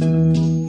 Música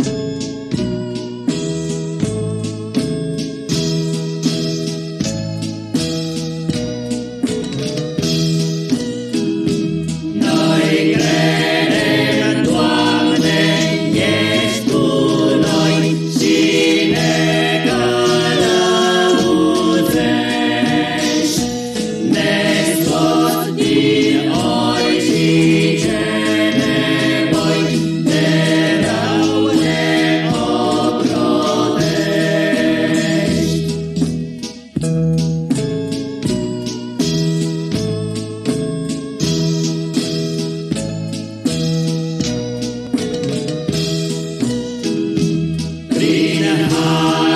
Christina High.